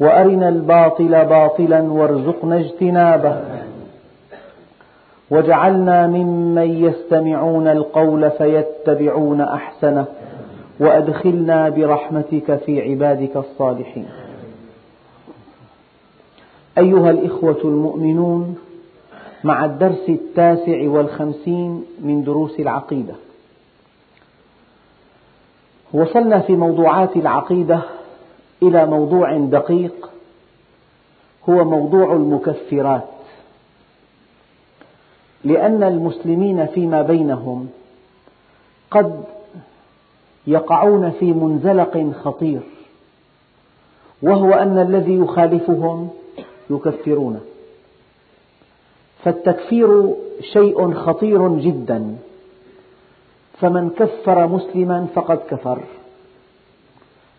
وأرنا الباطل باطلا وارزقنا اجتنابه. واجعلنا ممن يستمعون القول فيتبعون أحسنه وأدخلنا برحمتك في عبادك الصالحين. أيها الإخوة المؤمنون مع الدرس التاسع والخمسين من دروس العقيدة وصلنا في موضوعات العقيدة إلى موضوع دقيق هو موضوع المكفرات. لأن المسلمين فيما بينهم قد يقعون في منزلق خطير وهو أن الذي يخالفهم يكفرونه. فالتكفير شيء خطير جدا فمن كفر مسلما فقد كفر.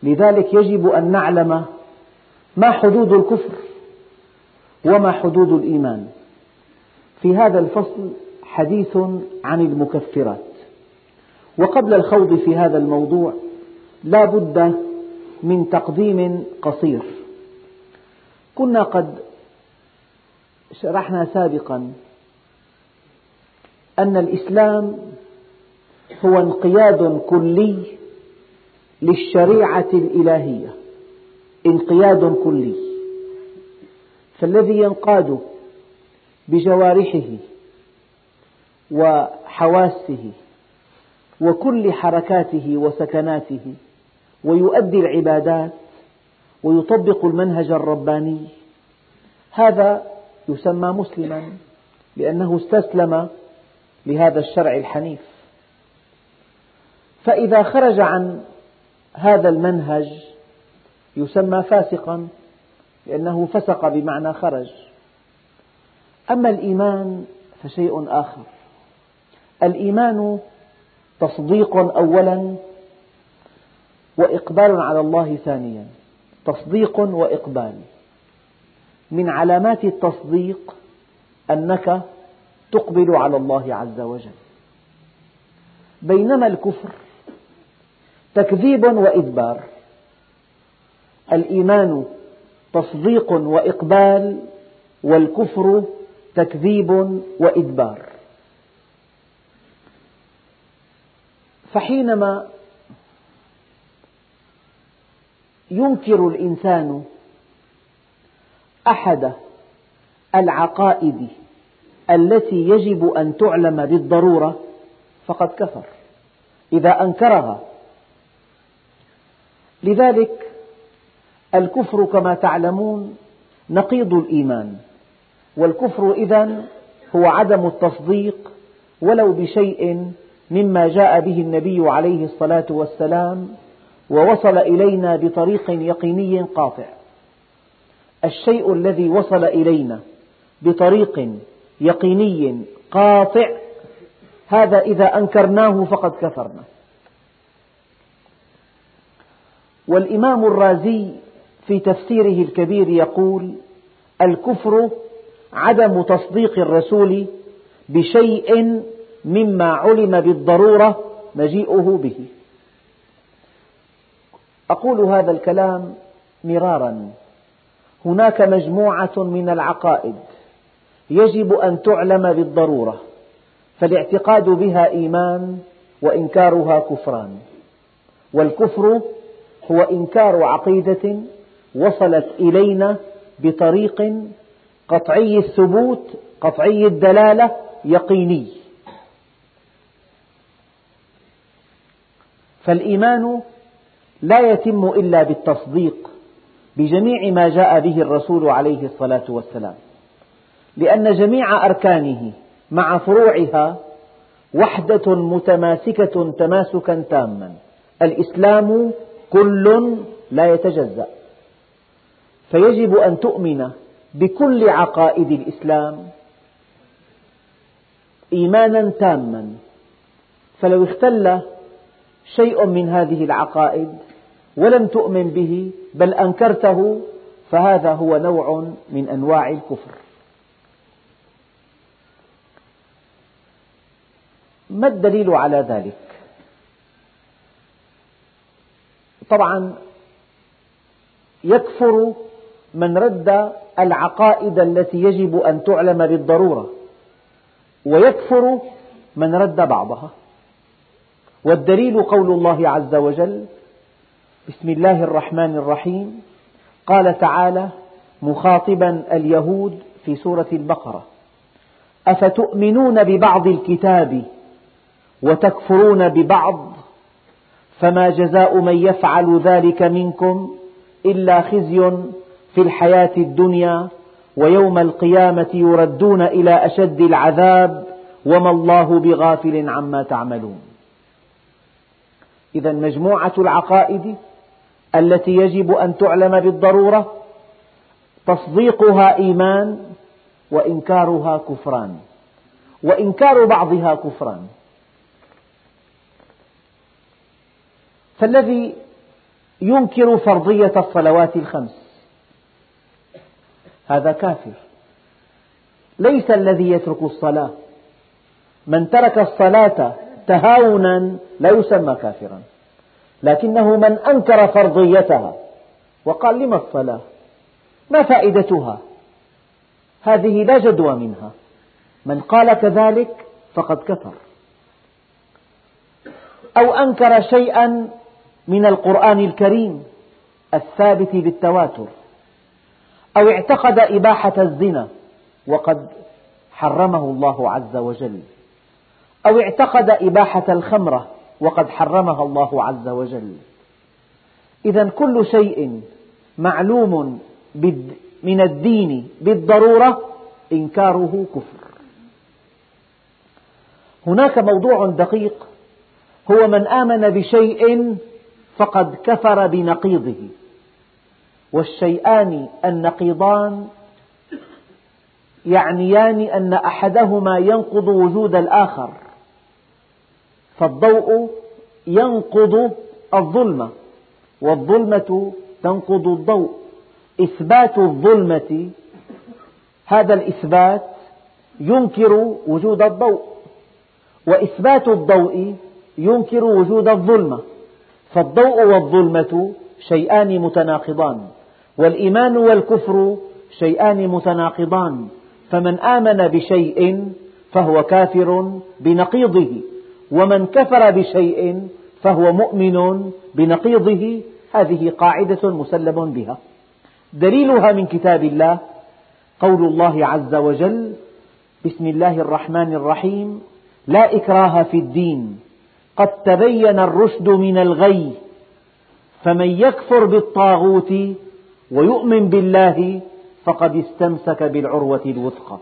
لذلك يجب أن نعلم ما حدود الكفر وما حدود الإيمان. في هذا الفصل حديث عن المكفرات. وقبل الخوض في هذا الموضوع لا بد من تقديم قصير. كنا قد شرحنا سابقا أن الإسلام هو انقياد كلي للشريعة الإلهية انقياد كلي. فالذي ينقاد بجوارحه وحواسه وكل حركاته وسكناته ويؤدي العبادات ويطبق المنهج الرباني هذا يسمى مسلما لأنه استسلم لهذا الشرع الحنيف. فإذا خرج عن هذا المنهج يسمى فاسقا لأنه فسق بمعنى خرج. أما الإيمان فشيء آخر. الإيمان تصديق أولا وإقبال على الله ثانيا. تصديق وإقبال. من علامات التصديق أنك تقبل على الله عز وجل. بينما الكفر تكذيب وإدبار. الإيمان تصديق وإقبال والكفر تكذيب وإدبار. فحينما ينكر الإنسان أحد العقائد التي يجب أن تعلم بالضرورة فقد كفر. إذا أنكرها لذلك الكفر كما تعلمون نقيض الإيمان والكفر إذن هو عدم التصديق ولو بشيء مما جاء به النبي عليه الصلاة والسلام ووصل إلينا بطريق يقيني قاطع. الشيء الذي وصل إلينا بطريق يقيني قاطع هذا إذا أنكرناه فقد كفرنا. والإمام الرازي في تفسيره الكبير يقول الكفر عدم تصديق الرسول بشيء مما علم بالضرورة مجيئه به. أقول هذا الكلام مرارا. هناك مجموعة من العقائد يجب أن تعلم بالضرورة فالاعتقاد بها إيمان وإنكارها كفران. والكفر هو إنكار عقيدة وصلت إلينا بطريق قطعي الثبوت قطعي الدلالة يقيني. فالإيمان لا يتم إلا بالتصديق بجميع ما جاء به الرسول عليه الصلاة والسلام لأن جميع أركانه مع فروعها وحدة متماسكة تماسكا تاما. الإسلام كل لا يتجزأ. فيجب أن تؤمن بكل عقائد الإسلام إيمانا تاما. فلو اختل شيء من هذه العقائد ولم تؤمن به بل أنكرته فهذا هو نوع من أنواع الكفر. ما الدليل على ذلك؟ طبعا يكفر من رد العقائد التي يجب أن تعلم بالضرورة ويكفر من رد بعضها. والدليل قول الله عز وجل بسم الله الرحمن الرحيم قال تعالى مخاطبا اليهود في سورة البقرة أفتؤمنون ببعض الكتاب وتكفرون ببعض فما جزاء من يفعل ذلك منكم إلا خزي في الحياة الدنيا ويوم القيامة يردون إلى أشد العذاب وما الله بغافل عما تعملون. إذا مجموعة العقائد التي يجب أن تعلم بالضرورة تصديقها إيمان وإنكارها كفران وإنكار بعضها كفران. فالذي ينكر فرضية الصلوات الخمس هذا كافر. ليس الذي يترك الصلاة. من ترك الصلاة تهاونا لا يسمى كافرا. لكنه من أنكر فرضيتها وقال لم الصلاة؟ ما فائدتها؟ هذه لا جدوى منها. من قال كذلك فقد كفر. أو أنكر شيئا من القرآن الكريم الثابت بالتواتر أو اعتقد إباحة الزنا وقد حرمه الله عز وجل أو اعتقد إباحة الخمرة وقد حرمها الله عز وجل. إذا كل شيء معلوم من الدين بالضرورة إنكاره كفر. هناك موضوع دقيق هو من آمن بشيء فقد كفر بنقيضه. والشيئان النقيضان يعنيان أن أحدهما ينقض وجود الآخر. فالضوء ينقض الظلمة والظلمة تنقض الضوء. إثبات الظلمة هذا الإثبات ينكر وجود الضوء وإثبات الضوء ينكر وجود الظلمة. فالضوء والظلمة شيئان متناقضان والإيمان والكفر شيئان متناقضان فمن آمن بشيء فهو كافر بنقيضه ومن كفر بشيء فهو مؤمن بنقيضه. هذه قاعدة مسلم بها. دليلها من كتاب الله قول الله عز وجل بسم الله الرحمن الرحيم لا إكراه في الدين قد تبين الرشد من الغي فمن يكفر بالطاغوت ويؤمن بالله فقد استمسك بالعروة الوثقى.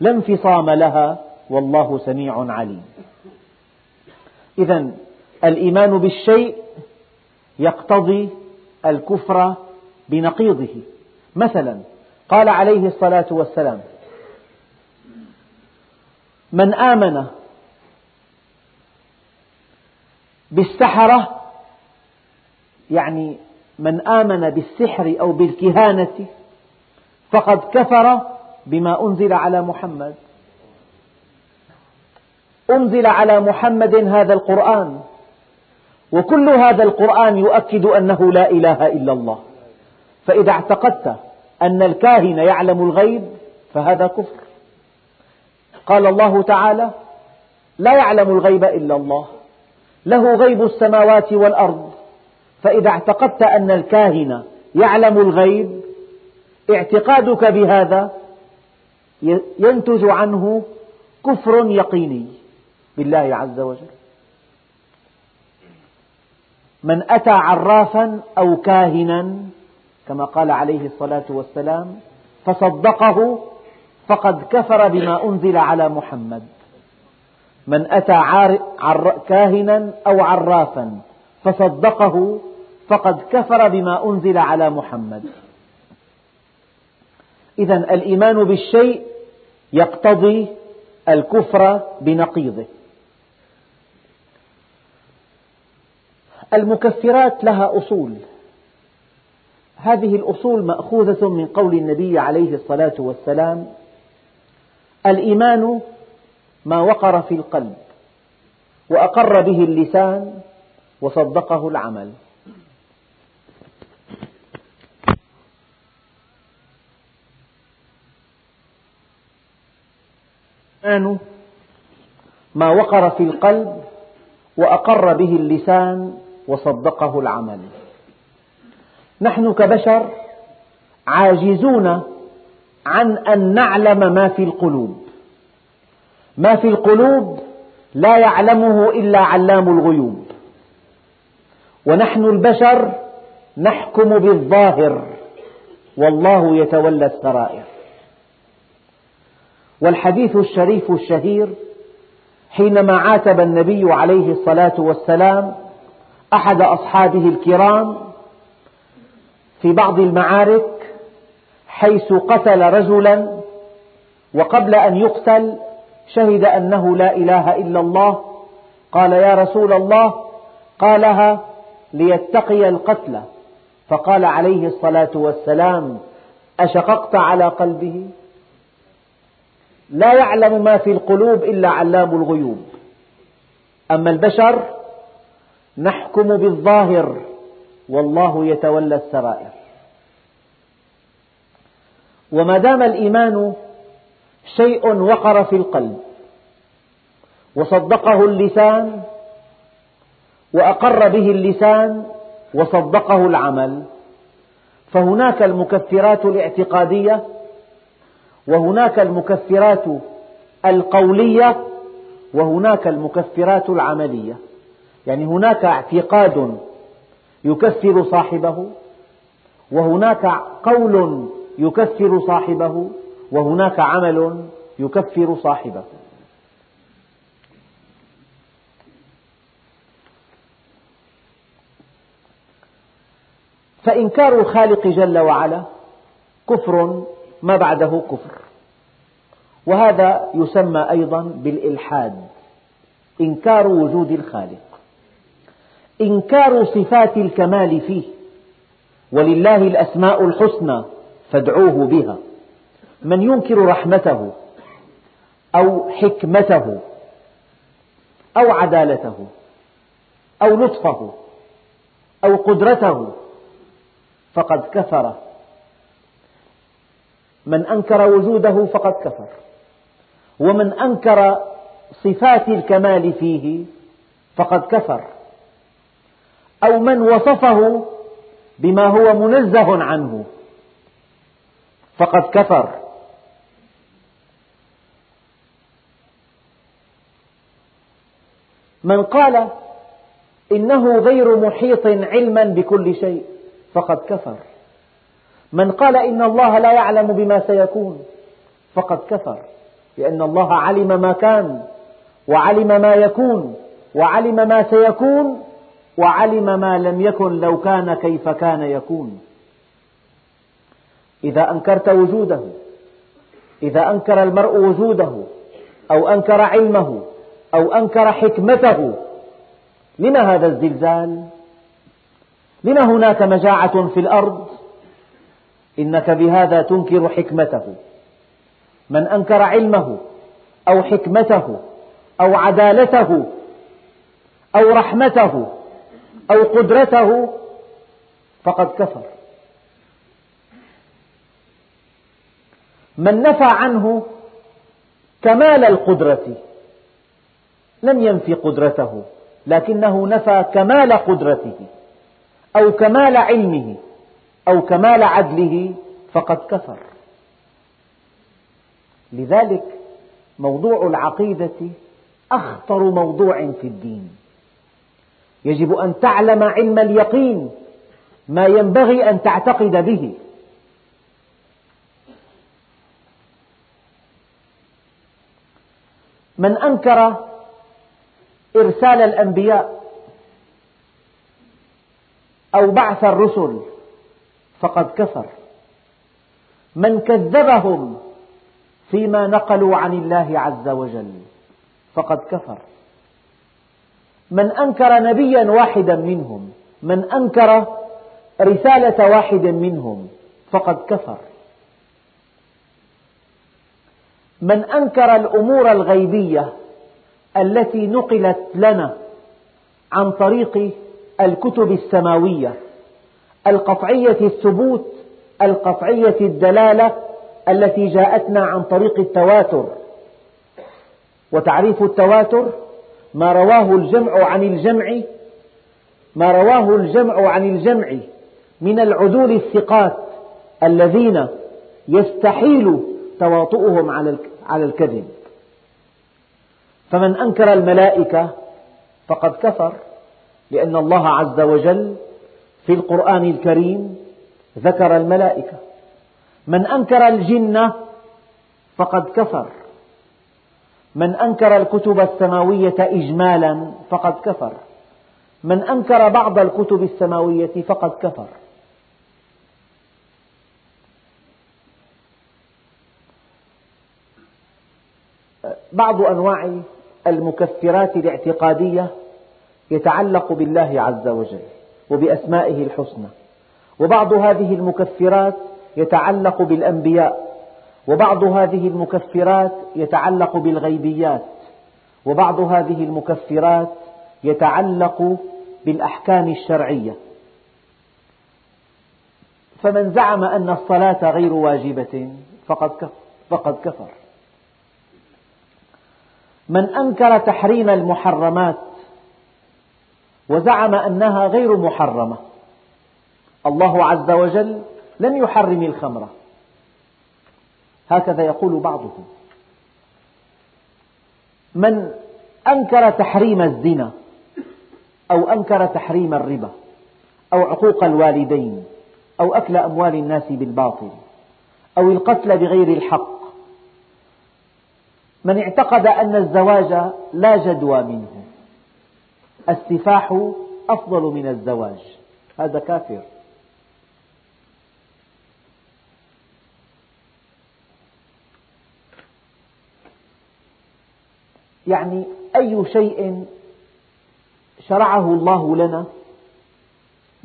لا انفصام لها والله سميع عليم. إذا الإيمان بالشيء يقتضي الكفر بنقيضه. مثلا قال عليه الصلاة والسلام من آمن بالسحرة يعني من آمن بالسحر أو بالكهانة فقد كفر بما أنزل على محمد. أنزل على محمد هذا القرآن وكل هذا القرآن يؤكد أنه لا إله إلا الله. فإذا اعتقدت أن الكاهن يعلم الغيب فهذا كفر. قال الله تعالى لا يعلم الغيب إلا الله. له غيب السماوات والأرض. فإذا اعتقدت أن الكاهن يعلم الغيب اعتقادك بهذا ينتج عنه كفر يقيني بالله عز وجل. من أتى عرافا أو كاهنا كما قال عليه الصلاة والسلام فصدقه فقد كفر بما أنزل على محمد. من أتى كاهنا أو عرافا فصدقه فقد كفر بما أنزل على محمد. إذا الإيمان بالشيء يقتضي الكفر بنقيضه. المكفرات لها أصول. هذه الأصول مأخوذة من قول النبي عليه الصلاة والسلام الإيمان ما وقر في القلب وأقر به اللسان وصدقه العمل. ما وقر في القلب وأقر به اللسان وصدقه العمل. نحن كبشر عاجزون عن أن نعلم ما في القلوب. ما في القلوب لا يعلمه إلا علام الغيوب. ونحن البشر نحكم بالظاهر والله يتولى السرائر. والحديث الشريف الشهير حينما عاتب النبي عليه الصلاة والسلام أحد أصحابه الكرام في بعض المعارك حيث قتل رجلا وقبل أن يقتل شهد أنه لا إله إلا الله. قال يا رسول الله قالها ليتقي القتل. فقال عليه الصلاة والسلام أشققت على قلبه؟ لا يعلم ما في القلوب إلا علام الغيوب. أما البشر نحكم بالظاهر والله يتولى السرائر. وما دام الإيمان شيء وقر في القلب. وصدقه اللسان وأقر به اللسان وصدقه العمل. فهناك المكفرات الاعتقادية وهناك المكفرات القولية وهناك المكفرات العملية. يعني هناك اعتقاد يكفر صاحبه وهناك قول يكفر صاحبه وهناك عمل يكفر صاحبه. فإنكار الخالق جل وعلا كفر ما بعده كفر. وهذا يسمى أيضا بالإلحاد إنكار وجود الخالق. إنكار صفات الكمال فيه ولله الأسماء الحسنى فادعوه بها. من ينكر رحمته أو حكمته أو عدالته أو لطفه أو قدرته فقد كفر. من أنكر وجوده فقد كفر. ومن أنكر صفات الكمال فيه فقد كفر. أو من وصفه بما هو منزه عنه فقد كفر. من قال إنه غير محيط علما بكل شيء فقد كفر. من قال إن الله لا يعلم بما سيكون فقد كفر. لأن الله علم ما كان وعلم ما يكون وعلم ما سيكون وعلم ما لم يكن لو كان كيف كان يكون. إذا أنكرت وجوده إذا أنكر المرء وجوده أو أنكر علمه أو أنكر حكمته لما هذا الزلزال؟ لما هناك مجاعة في الأرض؟ إنك بهذا تنكر حكمته من أنكر علمه أو حكمته أو عدالته أو رحمته أو قدرته فقد كفر من نفى عنه كمال القدرة لم ينفي قدرته لكنه نفى كمال قدرته أو كمال علمه أو كمال عدله فقد كفر. لذلك موضوع العقيدة أخطر موضوع في الدين. يجب أن تعلم علم اليقين ما ينبغي أن تعتقد به. من أنكر إرسال الأنبياء أو بعث الرسل فقد كفر. من كذبهم فيما نقلوا عن الله عز وجل فقد كفر. من أنكر نبيا واحدا منهم من أنكر رسالة واحد منهم فقد كفر. من أنكر الأمور الغيبية التي نقلت لنا عن طريق الكتب السماوية القطعية الثبوت القطعية الدلالة التي جاءتنا عن طريق التواتر. وتعريف التواتر ما رواه الجمع عن الجمع ما رواه الجمع عن الجمع من العدول الثقات الذين يستحيل تواطؤهم على الكذب. فمن أنكر الملائكة فقد كفر لأن الله عز وجل في القرآن الكريم ذكر الملائكة. من أنكر الجن فقد كفر. من أنكر الكتب السماوية إجمالا فقد كفر. من أنكر بعض الكتب السماوية فقد كفر. بعض أنواع المكفرات الاعتقادية يتعلق بالله عز وجل وبأسمائه الحسنى. وبعض هذه المكفرات يتعلق بالأنبياء وبعض هذه المكفرات يتعلق بالغيبيات وبعض هذه المكفرات يتعلق بالأحكام الشرعية. فمن زعم أن الصلاة غير واجبة فقد كفر. من أنكر تحريم المحرمات وزعم أنها غير محرمة. الله عز وجل لم يحرم الخمر. هكذا يقول بعضهم. من أنكر تحريم الزنا أو أنكر تحريم الربا أو عقوق الوالدين أو أكل أموال الناس بالباطل أو القتل بغير الحق من اعتقد أن الزواج لا جدوى منه. السفاح أفضل من الزواج. هذا كافر. يعني أي شيء شرعه الله لنا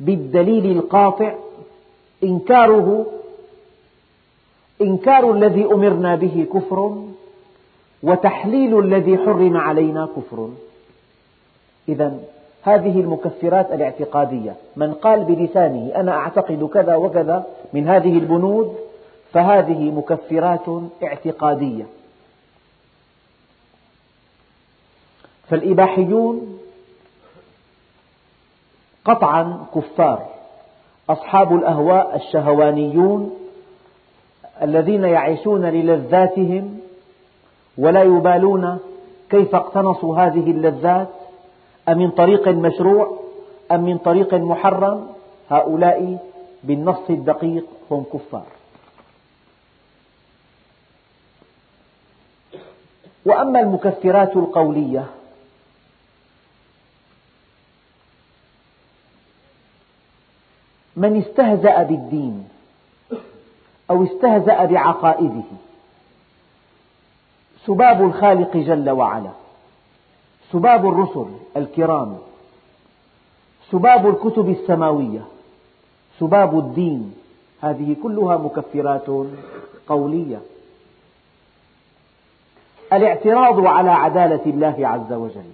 بالدليل القاطع إنكاره إنكار الذي أمرنا به كفر وتحليل الذي حرم علينا كفر. إذا هذه المكفرات الاعتقادية من قال بلسانه أنا أعتقد كذا وكذا من هذه البنود فهذه مكفرات اعتقادية. فالإباحيون قطعا كفار أصحاب الأهواء الشهوانيون الذين يعيشون للذاتهم ولا يبالون كيف اقتنصوا هذه اللذات؟ أمن طريق مشروع؟ أم من طريق محرم؟ هؤلاء بالنص الدقيق هم كفار. وأما المكفرات القولية من استهزأ بالدين أو استهزأ بعقائده سباب الخالق جل وعلا. سباب الرسل الكرام. سباب الكتب السماوية. سباب الدين. هذه كلها مكفرات قولية. الاعتراض على عدالة الله عز وجل.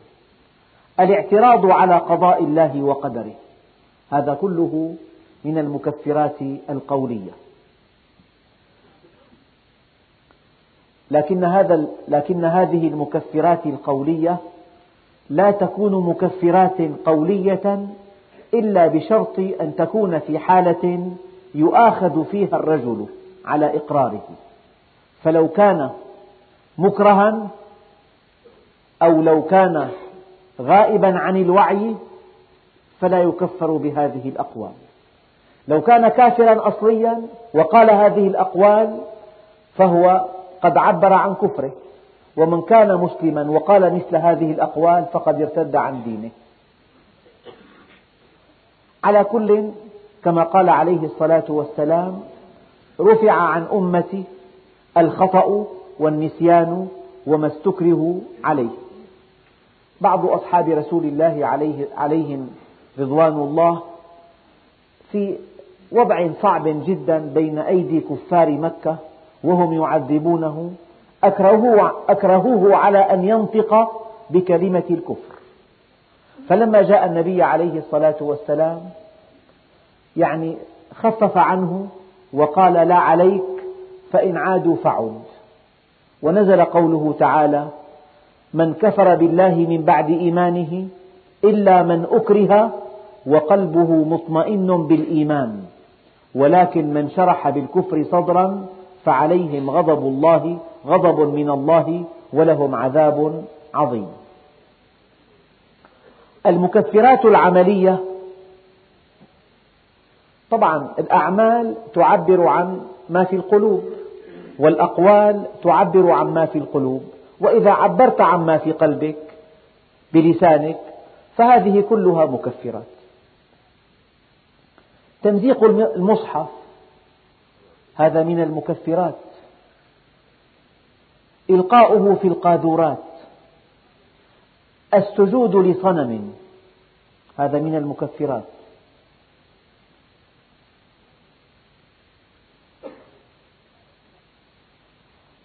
الاعتراض على قضاء الله وقدره. هذا كله من المكفرات القولية. لكن, هذا لكن هذه المكفرات القولية لا تكون مكفرات قولية إلا بشرط أن تكون في حالة يؤاخذ فيها الرجل على إقراره. فلو كان مكرها أو لو كان غائبا عن الوعي فلا يكفر بهذه الأقوال. لو كان كافرا أصليا وقال هذه الأقوال فهو قد عبر عن كفره. ومن كان مسلما وقال مثل هذه الأقوال فقد ارتد عن دينه. على كل كما قال عليه الصلاة والسلام رفع عن أمتي الخطأ والنسيان وما استكرهوا عليه. بعض أصحاب رسول الله عليه عليهم رضوان الله في وضع صعب جدا بين أيدي كفار مكة وهم يعذبونه. أكرهوه على أن ينطق بكلمة الكفر. فلما جاء النبي عليه الصلاة والسلام يعني خفف عنه وقال لا عليك فإن عادوا فعد. ونزل قوله تعالى من كفر بالله من بعد إيمانه إلا من أكره وقلبه مطمئن بالإيمان ولكن من شرح بالكفر صدرا فعليهم غضب الله غضب من الله ولهم عذاب عظيم. المكفرات العملية طبعا الأعمال تعبر عن ما في القلوب والأقوال تعبر عن ما في القلوب. وإذا عبرت عن ما في قلبك بلسانك فهذه كلها مكفرات. تمزيق المصحف هذا من المكفرات. إلقاؤه في القاذورات السجود لصنم. هذا من المكفرات.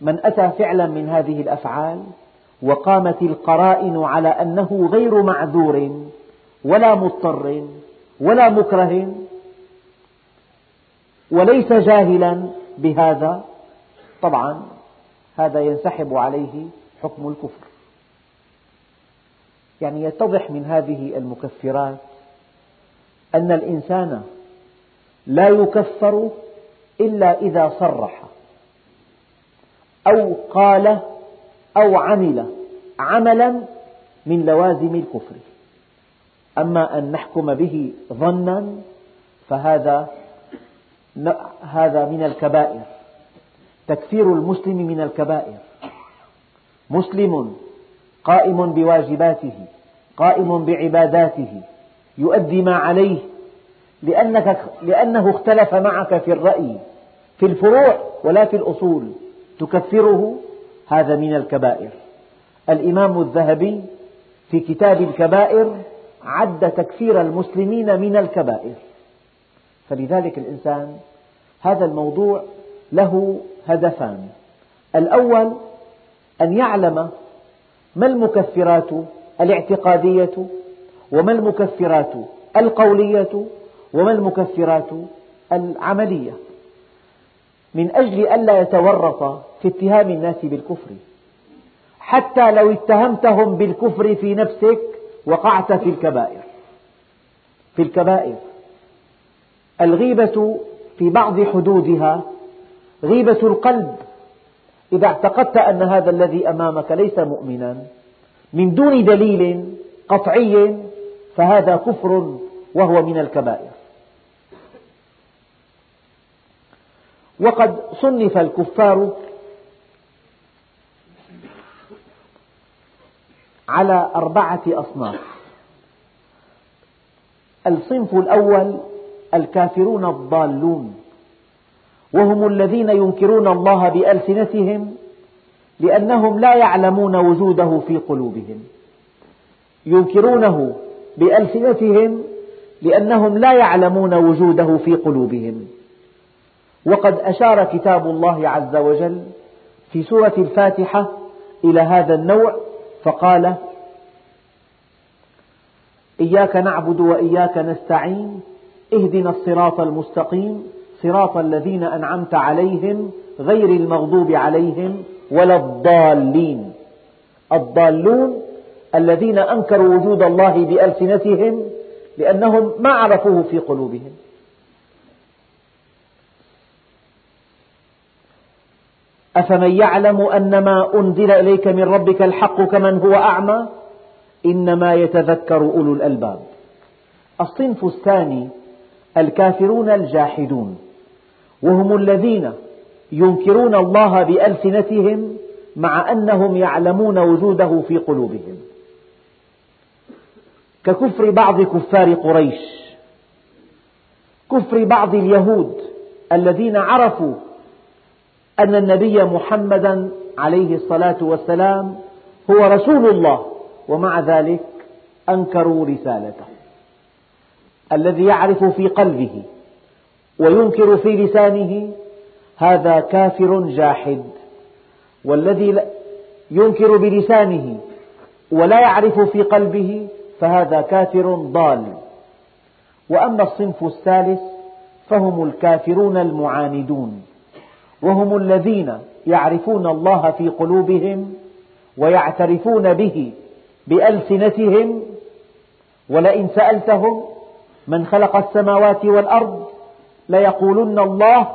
من أتى فعلا من هذه الأفعال وقامت القرائن على أنه غير معذور ولا مضطر ولا مكره وليس جاهلا بهذا. طبعا هذا ينسحب عليه حكم الكفر. يعني يتضح من هذه المكفرات أن الإنسان لا يكفر إلا إذا صرح أو قال أو عمل عملا من لوازم الكفر. أما أن نحكم به ظنا فهذا هذا من الكبائر. تكفير المسلم من الكبائر. مسلم قائم بواجباته قائم بعباداته يؤدي ما عليه لأنك لأنه اختلف معك في الرأي في الفروع ولا في الأصول. تكفره هذا من الكبائر. الإمام الذهبي في كتاب الكبائر عد تكفير المسلمين من الكبائر. فلذلك الإنسان هذا الموضوع له هدفان. الأول أن يعلم ما المكفرات الاعتقادية وما المكفرات القولية وما المكفرات العملية. من أجل ألا يتورط في اتهام الناس بالكفر. حتى لو اتهمتهم بالكفر في نفسك وقعت في الكبائر. في الكبائر. الغيبة في بعض حدودها غيبة القلب. إذا اعتقدت أن هذا الذي أمامك ليس مؤمنا من دون دليل قطعي فهذا كفر وهو من الكبائر. وقد صنف الكفار على أربعة أصناف. الصنف الأول الكافرون الضالون. وهم الذين ينكرون الله بألسنتهم لأنهم لا يعلمون وجوده في قلوبهم. ينكرونه بألسنتهم لأنهم لا يعلمون وجوده في قلوبهم. وقد أشار كتاب الله عز وجل في سورة الفاتحة إلى هذا النوع فقال إياك نعبد وإياك نستعين اهدنا الصراط المستقيم صراط الذين أنعمت عليهم غير المغضوب عليهم ولا الضالين. الضالون الذين أنكروا وجود الله بألسنتهم لأنهم ما عرفوه في قلوبهم. أفمن يعلم أن ما أنزل إليك من ربك الحق كمن هو أعمى؟ إنما يتذكر أولو الألباب. الصنف الثاني الكافرون الجاحدون وهم الذين ينكرون الله بألسنتهم مع أنهم يعلمون وجوده في قلوبهم. ككفر بعض كفار قريش كفر بعض اليهود الذين عرفوا أن النبي محمدا عليه الصلاة والسلام هو رسول الله ومع ذلك أنكروا رسالته. الذي يعرف في قلبه وينكر في لسانه هذا كافر جاحد. والذي ينكر بلسانه ولا يعرف في قلبه فهذا كافر ضال. وأما الصنف الثالث فهم الكافرون المعاندون وهم الذين يعرفون الله في قلوبهم ويعترفون به بألسنتهم ولئن سألتهم من خلق السماوات والأرض ليقولن الله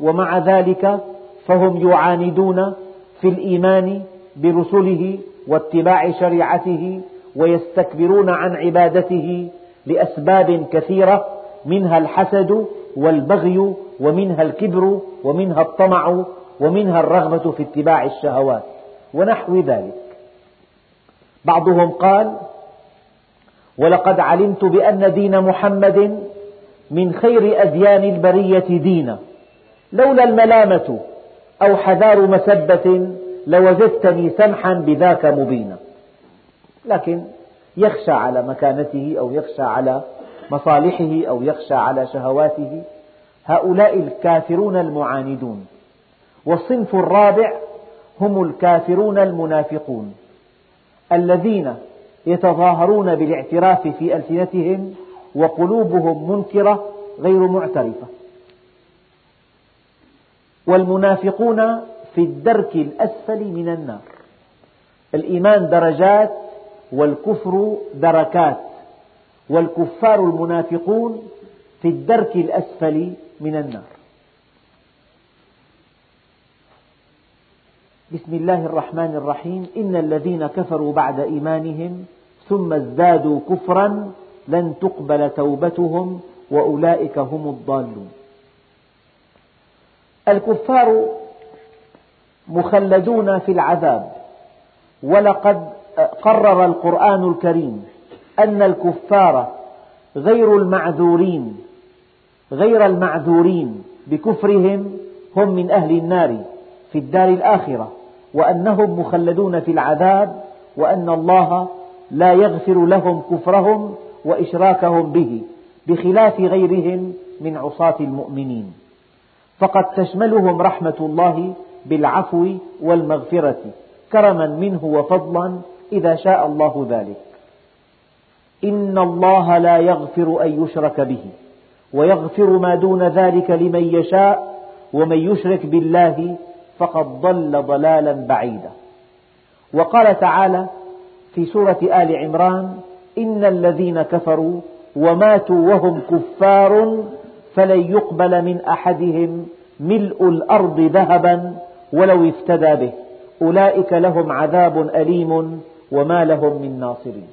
ومع ذلك فهم يعاندون في الإيمان برسله واتباع شريعته ويستكبرون عن عبادته لأسباب كثيرة منها الحسد والبغي ومنها الكبر ومنها الطمع ومنها الرغبة في اتباع الشهوات. ونحو ذلك. بعضهم قال ولقد علمت بأن دين محمد من خير أديان البرية دينا. لولا الملامة أو حذار مسبة لوجدتني سمحا بذاك مبينا. لكن يخشى على مكانته أو يخشى على مصالحه أو يخشى على شهواته هؤلاء الكافرون المعاندون. والصنف الرابع هم الكافرون المنافقون. الذين يتظاهرون بالاعتراف في ألسنتهم وقلوبهم منكرة غير معترفة. والمنافقون في الدرك الأسفل من النار. الإيمان درجات والكفر دركات. والكفار المنافقون في الدرك الأسفل من النار. بسم الله الرحمن الرحيم. إن الذين كفروا بعد إيمانهم ثم ازدادوا كفرا لن تقبل توبتهم وأولئك هم الضالون. الكفار مخلدون في العذاب. ولقد قرر القرآن الكريم أن الكفار غير المعذورين غير المعذورين بكفرهم هم من أهل النار في الدار الآخرة. وأنهم مخلدون في العذاب وأن الله لا يغفر لهم كفرهم وإشراكهم به بخلاف غيرهم من عصاة المؤمنين. فقد تشملهم رحمة الله بالعفو والمغفرة كرما منه وفضلا إذا شاء الله ذلك. إن الله لا يغفر أن يشرك به ويغفر ما دون ذلك لمن يشاء ومن يشرك بالله فقد ضل ضلالا بعيدا. وقال تعالى في سورة آل عمران إن الذين كفروا وماتوا وهم كفار فلن يقبل من أحدهم ملء الأرض ذهبا ولو افتدى به. أولئك لهم عذاب أليم وما لهم من ناصرين.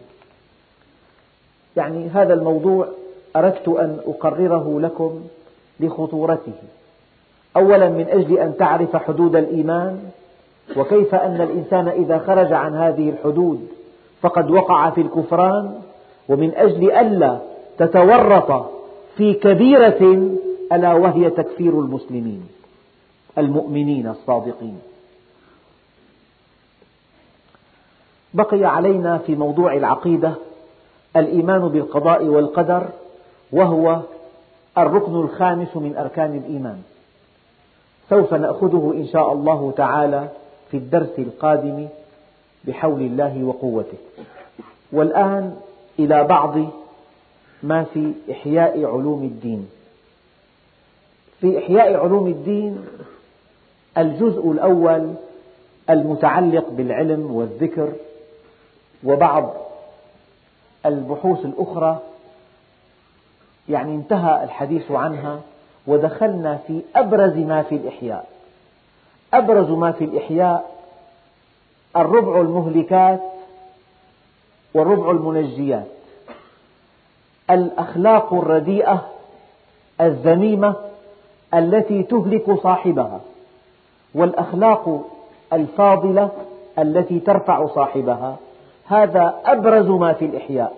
يعني هذا الموضوع أردت أن أقرره لكم لخطورته. أولا من أجل أن تعرف حدود الإيمان وكيف أن الإنسان إذا خرج عن هذه الحدود فقد وقع في الكفران ومن أجل ألا تتورط في كبيرة ألا وهي تكفير المسلمين المؤمنين الصادقين. بقي علينا في موضوع العقيدة الإيمان بالقضاء والقدر وهو الركن الخامس من أركان الإيمان. سوف نأخذه إن شاء الله تعالى في الدرس القادم بحول الله وقوته. والآن إلى بعض ما في إحياء علوم الدين. في إحياء علوم الدين الجزء الأول المتعلق بالعلم والذكر وبعض البحوث الأخرى يعني انتهى الحديث عنها. ودخلنا في أبرز ما في الإحياء. أبرز ما في الإحياء الربع المهلكات والربع المنجيات. الأخلاق الرديئة الذميمة التي تهلك صاحبها والأخلاق الفاضلة التي ترفع صاحبها. هذا أبرز ما في الإحياء.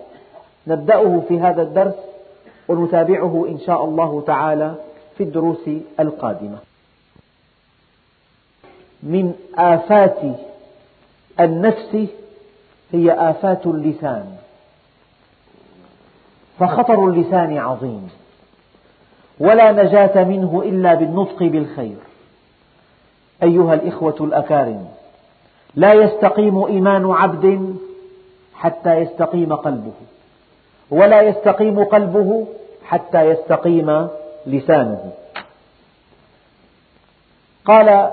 نبدأه في هذا الدرس ونتابعه إن شاء الله تعالى. في الدروس القادمة. من آفات النفس هي آفات اللسان. فخطر اللسان عظيم. ولا نجاة منه إلا بالنطق بالخير. أيها الإخوة الأكارم لا يستقيم إيمان عبد حتى يستقيم قلبه. ولا يستقيم قلبه حتى يستقيم لسانه. قال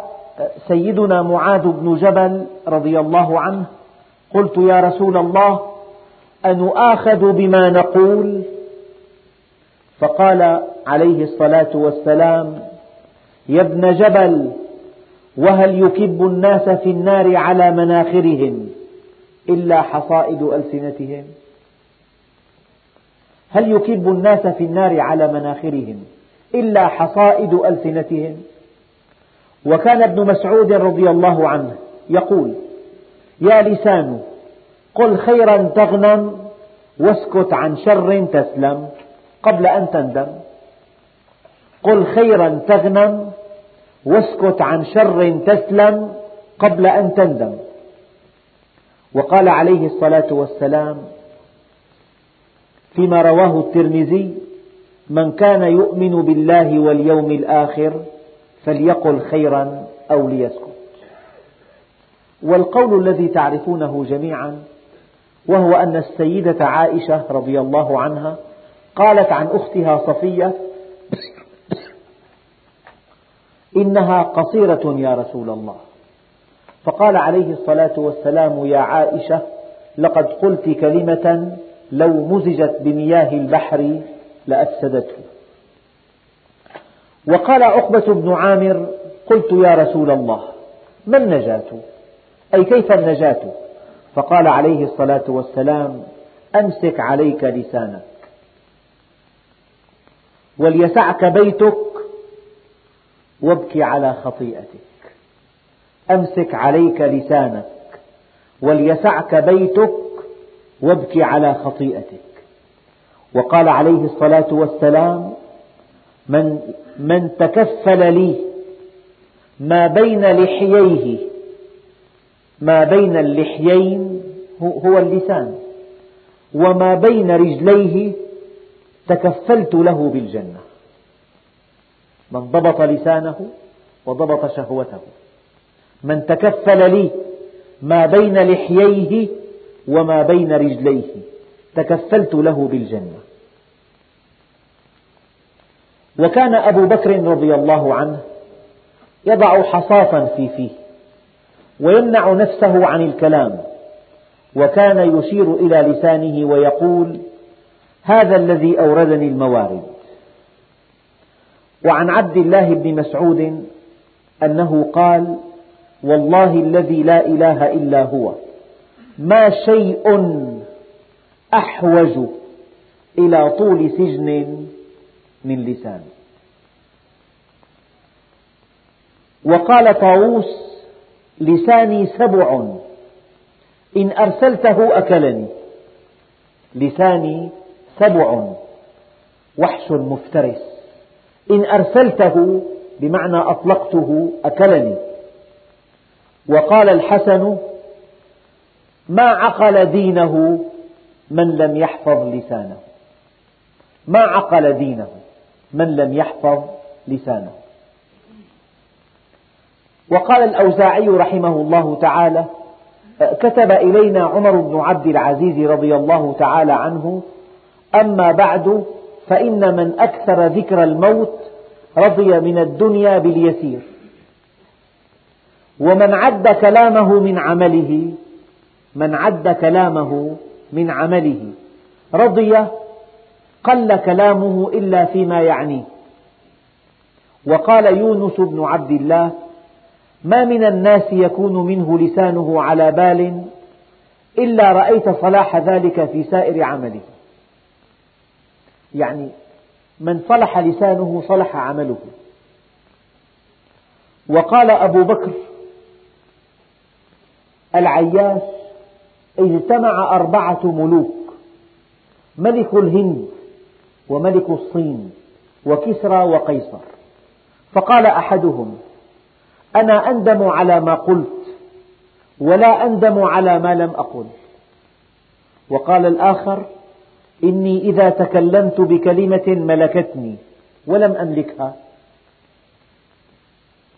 سيدنا معاذ بن جبل رضي الله عنه قلت يا رسول الله أنؤاخذ بما نقول؟ فقال عليه الصلاة والسلام يا ابن جبل وهل يكب الناس في النار على مناخرهم إلا حصائد ألسنتهم؟ هل يكب الناس في النار على مناخرهم؟ إلا حصائد ألسنتهم. وكان ابن مسعود رضي الله عنه يقول يا لسان قل خيرا تغنم واسكت عن شر تسلم قبل أن تندم. قل خيرا تغنم واسكت عن شر تسلم قبل أن تندم. وقال عليه الصلاة والسلام فيما رواه الترمذي من كان يؤمن بالله واليوم الآخر فليقل خيرا أو ليسكت. والقول الذي تعرفونه جميعا وهو أن السيدة عائشة رضي الله عنها قالت عن أختها صفية إنها قصيرة يا رسول الله. فقال عليه الصلاة والسلام يا عائشة لقد قلت كلمة لو مزجت بمياه البحر لأفسدته. وقال عقبة بن عامر قلت يا رسول الله ما النجاة؟ أي كيف النجاة؟ فقال عليه الصلاة والسلام أمسك عليك لسانك. وليسعك بيتك وابكي على خطيئتك. أمسك عليك لسانك وليسعك بيتك وابكي على خطيئتك. وقال عليه الصلاة والسلام من, من تكفل لي ما بين لحييه ما بين اللحيين هو اللسان وما بين رجليه تكفلت له بالجنة. من ضبط لسانه وضبط شهوته. من تكفل لي ما بين لحييه وما بين رجليه تكفلت له بالجنة. وكان أبو بكر رضي الله عنه يضع حصاة في فيه ويمنع نفسه عن الكلام وكان يشير إلى لسانه ويقول هذا الذي أوردني الموارد. وعن عبد الله بن مسعود أنه قال والله الذي لا إله إلا هو ما شيء أحوج إلى طول سجن من لسان وقال طاووس لساني سبع إن أرسلته أكلني. لساني سبع وحش مفترس. إن أرسلته بمعنى أطلقته أكلني. وقال الحسن ما عقل دينه من لم يحفظ لسانه. ما عقل دينه. من لم يحفظ لسانه. وقال الأوزاعي رحمه الله تعالى كتب إلينا عمر بن عبد العزيز رضي الله تعالى عنه أما بعد فإن من أكثر ذكر الموت رضي من الدنيا باليسير. ومن عد كلامه من عمله من عد كلامه من عمله رضي قل كلامه إلا فيما يعنيه وقال يونس بن عبد الله ما من الناس يكون منه لسانه على بال إلا رأيت صلاح ذلك في سائر عمله. يعني من صلح لسانه صلح عمله. وقال أبو بكر العياش اجتمع أربعة ملوك ملك الهند وملك الصين وكسرى وقيصر. فقال أحدهم أنا أندم على ما قلت ولا أندم على ما لم أقل. وقال الآخر إني إذا تكلمت بكلمة ملكتني ولم أملكها.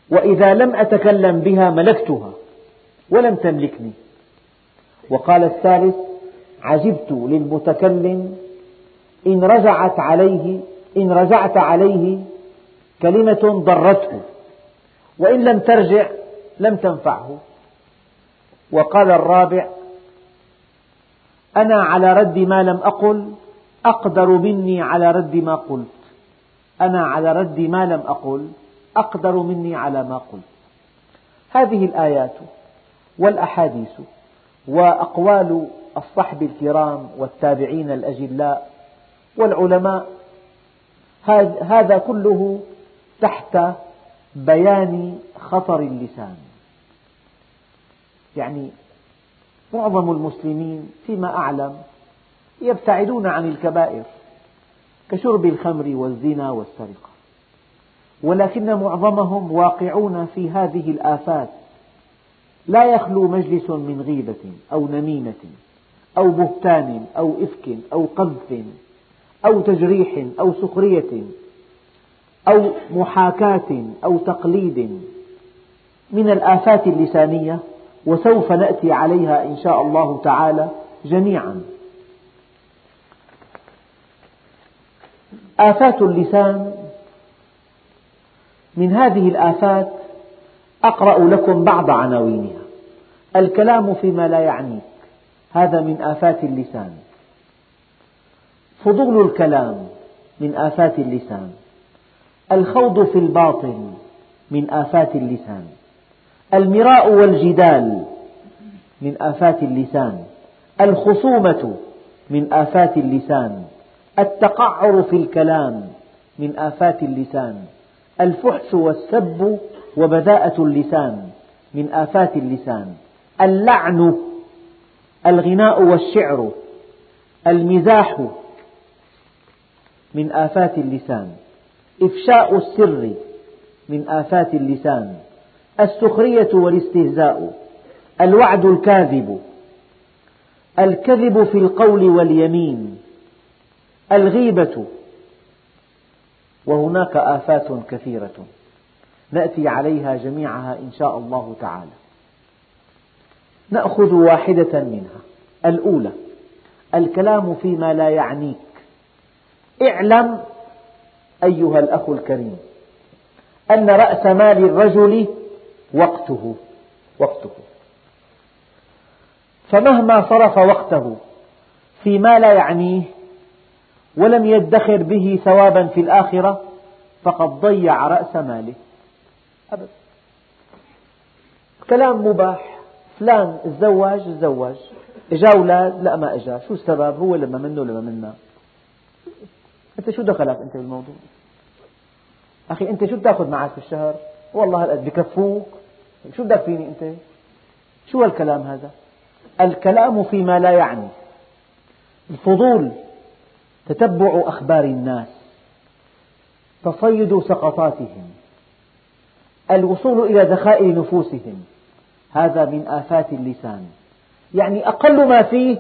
وإذا لم أتكلم بها ملكتها ولم تملكني. وقال الثالث عجبت للمتكلم إن رجعت عليه إن رجعت عليه كلمة ضرته وإن لم ترجع لم تنفعه. وقال الرابع أنا على رد ما لم أقل أقدر مني على رد ما قلت. أنا على رد ما لم أقل أقدر مني على ما قلت. هذه الآيات والأحاديث وأقوال الصحب الكرام والتابعين الأجلاء والعلماء هذا كله تحت بيان خطر اللسان. يعني معظم المسلمين فيما أعلم يبتعدون عن الكبائر كشرب الخمر والزنا والسرقة. ولكن معظمهم واقعون في هذه الآفات. لا يخلو مجلس من غيبة أو نميمة أو بهتان أو إفك أو قذف أو تجريح أو سخرية أو محاكاة أو تقليد. من الآفات اللسانية وسوف نأتي عليها إن شاء الله تعالى جميعا. آفات اللسان. من هذه الآفات أقرأ لكم بعض عناوينها. الكلام فيما لا يعنيك. هذا من آفات اللسان. فضول الكلام من آفات اللسان. الخوض في الباطل من آفات اللسان. المراء والجدال من آفات اللسان. الخصومة من آفات اللسان. التقعر في الكلام من آفات اللسان. الفحش والسب وبذاءة اللسان من آفات اللسان. اللعن الغناء والشعر. المزاح من آفات اللسان. إفشاء السر من آفات اللسان. السخرية والاستهزاء. الوعد الكاذب. الكذب في القول واليمين. الغيبة. وهناك آفات كثيرة. نأتي عليها جميعها إن شاء الله تعالى. نأخذ واحدة منها. الأولى. الكلام فيما لا يعنيك. اعلم أيها الأخ الكريم أن رأس مال الرجل وقته وقته. فمهما صرف وقته فيما لا يعنيه ولم يدخر به ثوابا في الآخرة فقد ضيع رأس ماله. أبدا. كلام مباح. فلان تزوج تزوج إجا أولاد لا ما إجا. شو السبب؟ هو لما منه لما منا. شو دخلك أنت بالموضوع؟ أخي أنت شو بتاخذ معك في الشهر والله هالقد بكفوك. شو بدك فيني أنت؟ شو هالكلام هذا؟ الكلام فيما لا يعني. الفضول تتبع أخبار الناس. تصيد سقطاتهم. الوصول إلى ذخائر نفوسهم. هذا من آفات اللسان. يعني أقل ما فيه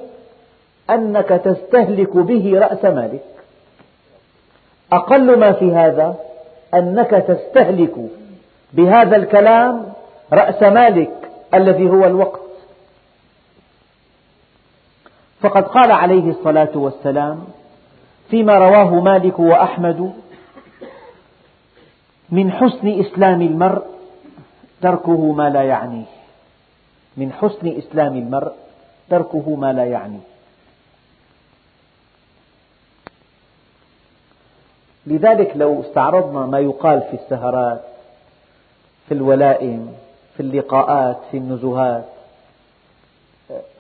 أنك تستهلك به رأس مالك. أقل ما في هذا أنك تستهلك بهذا الكلام رأس مالك الذي هو الوقت. فقد قال عليه الصلاة والسلام فيما رواه مالك وأحمد من حسن إسلام المرء تركه ما لا يعنيه. من حسن إسلام المرء تركه ما لا يعنيه. لذلك لو استعرضنا ما يقال في السهرات في الولائم في اللقاءات في النزهات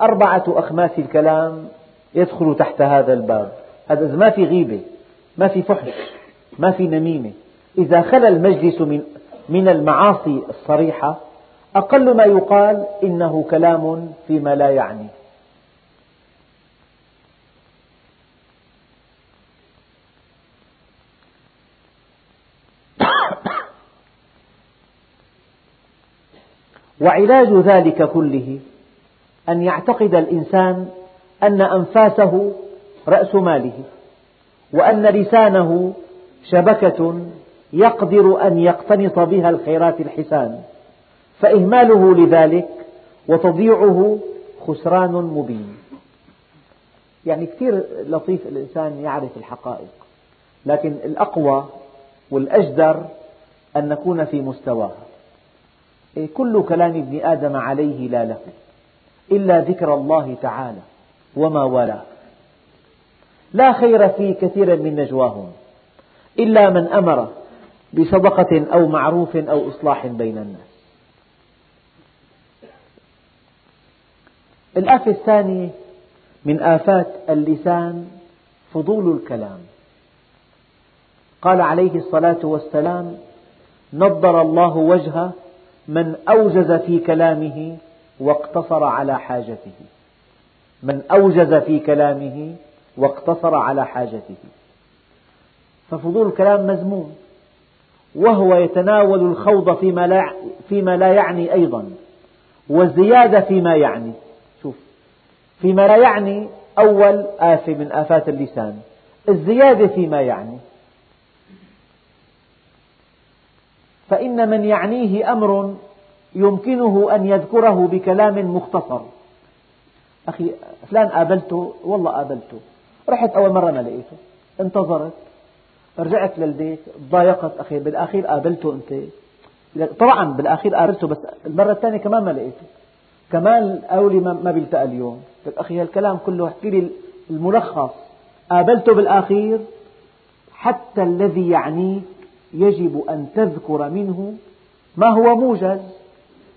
أربعة أخماس الكلام يدخل تحت هذا الباب. هذا إذا ما في غيبة ما في فحش ما في نميمة. إذا خلا المجلس من, من المعاصي الصريحة أقل ما يقال إنه كلام فيما لا يعني. وعلاج ذلك كله أن يعتقد الإنسان أن أنفاسه رأس ماله وأن لسانه شبكة يقدر أن يقتنص بها الخيرات الحسان فإهماله لذلك وتضييعه خسران مبين. يعني كثير لطيف الإنسان يعرف الحقائق لكن الأقوى والأجدر أن نكون في مستواها كل كلام ابن آدم عليه لا له إلا ذكر الله تعالى وما والاه. لا خير في كثير من نجواهم إلا من أمر بصدقة أو معروف أو إصلاح بين الناس. الآفة الثانية من آفات اللسان فضول الكلام. قال عليه الصلاة والسلام نضر الله وجه من أوجز في كلامه واقتصر على حاجته. من أوجز في كلامه واقتصر على حاجته. ففضول الكلام مذموم. وهو يتناول الخوض فيما لا, فيما لا يعني أيضا والزيادة فيما يعني. شوف فيما لا يعني أول آفة من آفات اللسان الزيادة فيما يعني. فإن من يعنيه أمر يمكنه أن يذكره بكلام مختصر. أخي فلان قابلته والله قابلته رحت أول مرة ما لقيته. انتظرت. رجعت للبيت. ضايقت أخي. بالأخير قابلته أنت. طبعا بالأخير قابلته بس المرة الثانية كمان ما لقيته. كمان قالوا لي ما بيلتقى اليوم. أخي هالكلام كله احكي لي الملخص. قابلته بالأخير حتى الذي يعنيك يجب أن تذكر منه ما هو موجز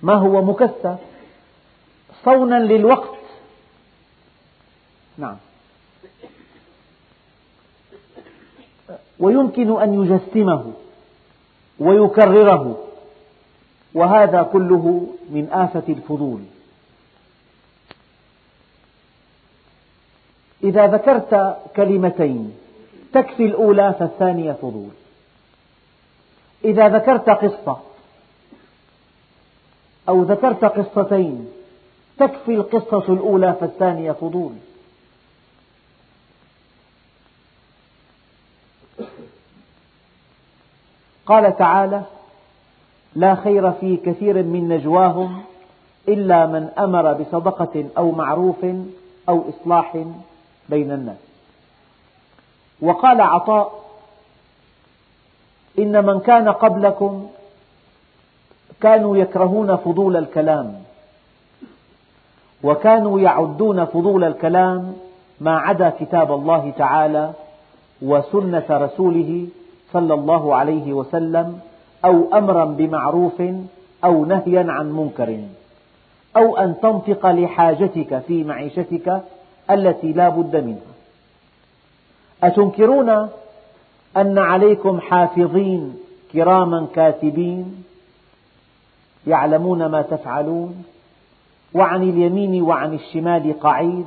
ما هو مكثف صونا للوقت. نعم. ويمكن أن يجسمه ويكرره وهذا كله من آفة الفضول. إذا ذكرت كلمتين تكفي الأولى فالثانية فضول. إذا ذكرت قصة أو ذكرت قصتين تكفي القصة الأولى فالثانية فضول. قال تعالى لا خير في كثير من نجواهم إلا من أمر بصدقة أو معروف أو إصلاح بين الناس. وقال عطاء إن من كان قبلكم كانوا يكرهون فضول الكلام وكانوا يعدون فضول الكلام ما عدا كتاب الله تعالى وسنة رسوله صلى الله عليه وسلم أو أمرا بمعروف أو نهيا عن منكر أو أن تنطق لحاجتك في معيشتك التي لا بد منها. أتنكرون أن عليكم حافظين كراما كاتبين يعلمون ما تفعلون وعن اليمين وعن الشمال قعيد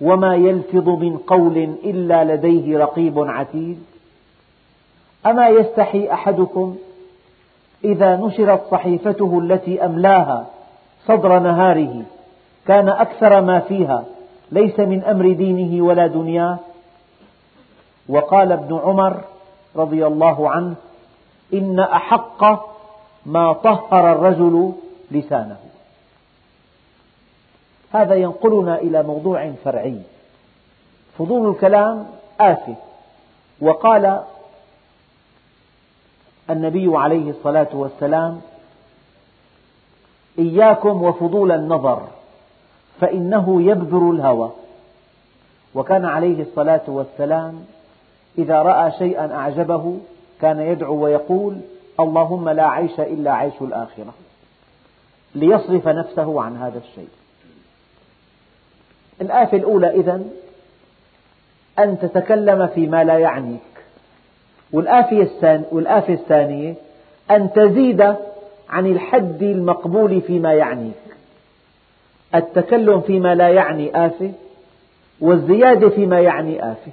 وما يلفظ من قول إلا لديه رقيب عتيد. أما يستحي أحدكم إذا نشرت صحيفته التي أملاها صدر نهاره كان أكثر ما فيها ليس من أمر دينه ولا دنياه وقال ابن عمر رضي الله عنه إن أحق ما طهر الرجل لسانه. هذا ينقلنا إلى موضوع فرعي. فضول الكلام آفة وقال النبي عليه الصلاة والسلام إياكم وفضول النظر فإنه يبذر الهوى. وكان عليه الصلاة والسلام إذا رأى شيئا أعجبه كان يدعو ويقول اللهم لا عيش إلا عيش الآخرة. ليصرف نفسه عن هذا الشيء. الآية الأولى إذن أن تتكلم فيما لا يعنيك. والآفة الثانية أن تزيد عن الحد المقبول فيما يعنيك. التكلم فيما لا يعني آفة والزيادة فيما يعني آفة.